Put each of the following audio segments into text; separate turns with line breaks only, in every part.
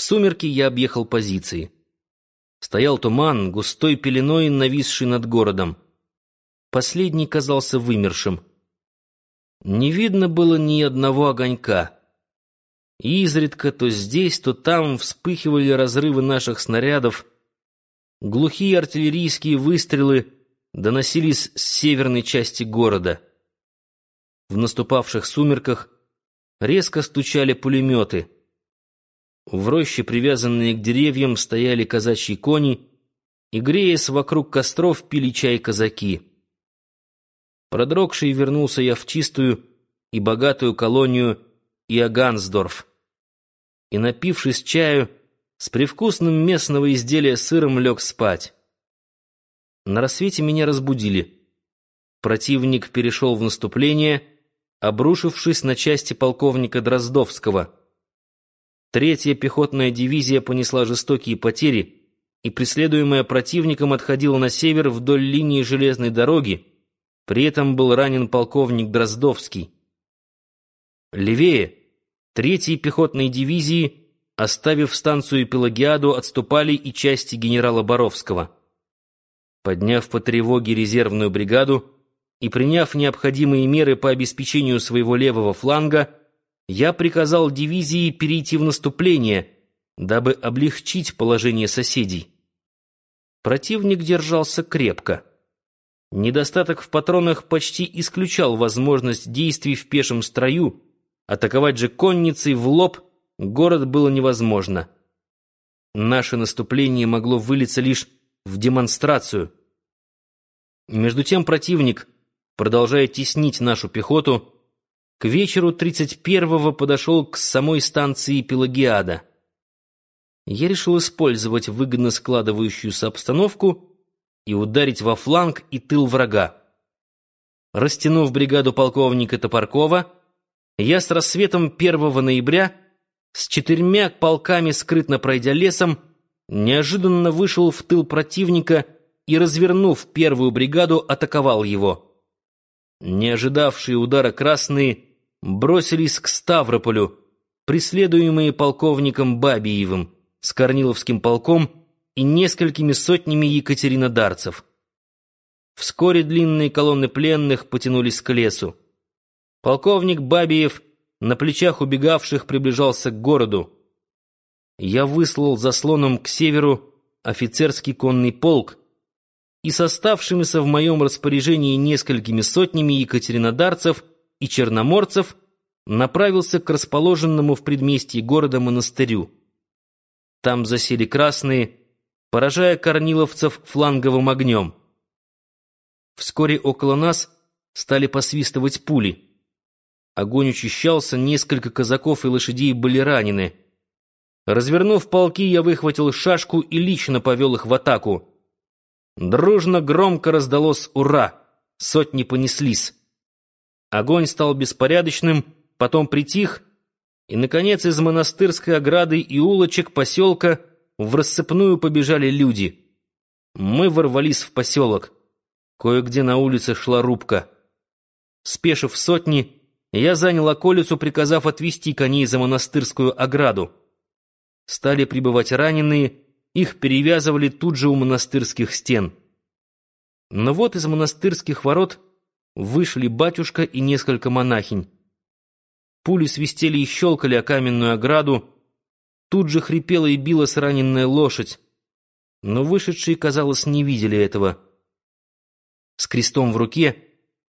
В сумерки я объехал позиции. Стоял туман, густой пеленой, нависший над городом. Последний казался вымершим. Не видно было ни одного огонька. Изредка то здесь, то там вспыхивали разрывы наших снарядов. Глухие артиллерийские выстрелы доносились с северной части города. В наступавших сумерках резко стучали пулеметы — в роще, привязанные к деревьям, стояли казачьи кони, и, греясь вокруг костров, пили чай казаки. Продрогший вернулся я в чистую и богатую колонию Иогансдорф. И, напившись чаю, с привкусным местного изделия сыром лег спать. На рассвете меня разбудили. Противник перешел в наступление, обрушившись на части полковника Дроздовского — Третья пехотная дивизия понесла жестокие потери, и преследуемая противником отходила на север вдоль линии железной дороги, при этом был ранен полковник Дроздовский. Левее третьей пехотной дивизии, оставив станцию Пелагиаду, отступали и части генерала Боровского. Подняв по тревоге резервную бригаду и приняв необходимые меры по обеспечению своего левого фланга, я приказал дивизии перейти в наступление, дабы облегчить положение соседей. Противник держался крепко. Недостаток в патронах почти исключал возможность действий в пешем строю, атаковать же конницей в лоб город было невозможно. Наше наступление могло вылиться лишь в демонстрацию. Между тем противник, продолжая теснить нашу пехоту, к вечеру 31-го подошел к самой станции Пелагиада. Я решил использовать выгодно складывающуюся обстановку и ударить во фланг и тыл врага. Растянув бригаду полковника Топоркова, я с рассветом 1 ноября с четырьмя полками, скрытно пройдя лесом, неожиданно вышел в тыл противника и, развернув первую бригаду, атаковал его. Не ожидавшие удара красные бросились к Ставрополю, преследуемые полковником Бабиевым, с Корниловским полком и несколькими сотнями екатеринодарцев. Вскоре длинные колонны пленных потянулись к лесу. Полковник Бабиев на плечах убегавших приближался к городу. Я выслал заслоном к северу офицерский конный полк и с оставшимися в моем распоряжении несколькими сотнями екатеринодарцев и черноморцев направился к расположенному в предместье города монастырю. Там засели красные, поражая корниловцев фланговым огнем. Вскоре около нас стали посвистывать пули. Огонь учащался, несколько казаков и лошадей были ранены. Развернув полки, я выхватил шашку и лично повел их в атаку. Дружно громко раздалось «Ура!» Сотни понеслись. Огонь стал беспорядочным, потом притих, и, наконец, из монастырской ограды и улочек поселка в рассыпную побежали люди. Мы ворвались в поселок. Кое-где на улице шла рубка. Спешив сотни, я занял околицу, приказав отвести коней за монастырскую ограду. Стали прибывать раненые, их перевязывали тут же у монастырских стен. Но вот из монастырских ворот — вышли батюшка и несколько монахинь. Пули свистели и щелкали о каменную ограду. Тут же хрипела и билась раненная лошадь. Но вышедшие, казалось, не видели этого. С крестом в руке,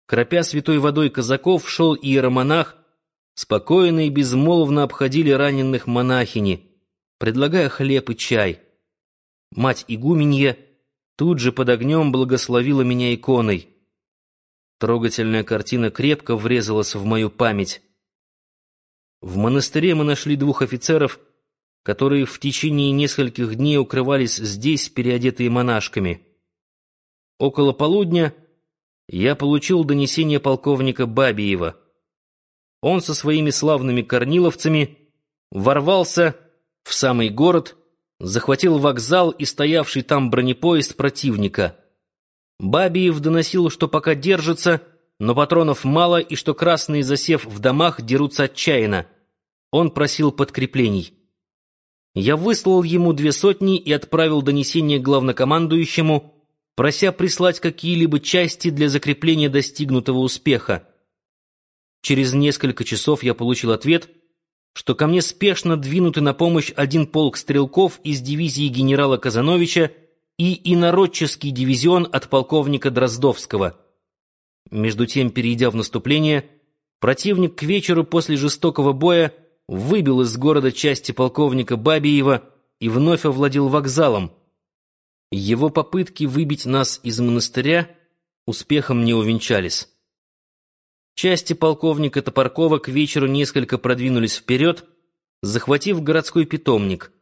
кропя святой водой казаков, шел иеромонах. Спокойно и безмолвно обходили раненых монахини, предлагая хлеб и чай. Мать игуменья тут же под огнем благословила меня иконой. Трогательная картина крепко врезалась в мою память. В монастыре мы нашли двух офицеров, которые в течение нескольких дней укрывались здесь, переодетые монашками. Около полудня я получил донесение полковника Бабиева. Он со своими славными корниловцами ворвался в самый город, захватил вокзал и стоявший там бронепоезд противника — Бабиев доносил, что пока держится, но патронов мало и что красные, засев в домах, дерутся отчаянно. Он просил подкреплений. я выслал ему две сотни и отправил донесение главнокомандующему, прося прислать какие-либо части для закрепления достигнутого успеха. Через несколько часов я получил ответ, что ко мне спешно двинуты на помощь один полк стрелков из дивизии генерала Казановича и инородческий дивизион от полковника Дроздовского. Между тем, перейдя в наступление, противник к вечеру после жестокого боя выбил из города части полковника Бабиева и вновь овладел вокзалом. Его попытки выбить нас из монастыря успехом не увенчались. Части полковника Топоркова к вечеру несколько продвинулись вперед, захватив городской питомник.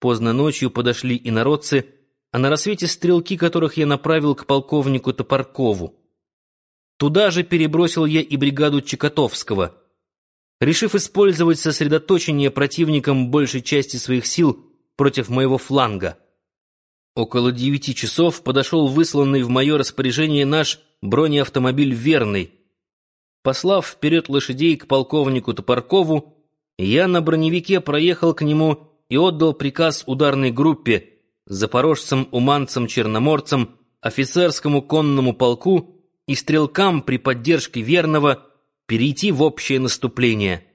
Поздно ночью подошли и народцы, а на рассвете стрелки, которых я направил к полковнику Топоркову. Туда же перебросил я и бригаду Чекотовского. Решив использовать сосредоточение противником большей части своих сил против моего фланга. Около девяти часов подошел высланный в мое распоряжение наш бронеавтомобиль «Верный», Послав вперед лошадей к полковнику Топоркову, я на броневике проехал к нему и отдал приказ ударной группе, запорожцам, уманцам, черноморцам, офицерскому конному полку и стрелкам при поддержке верного перейти в общее наступление.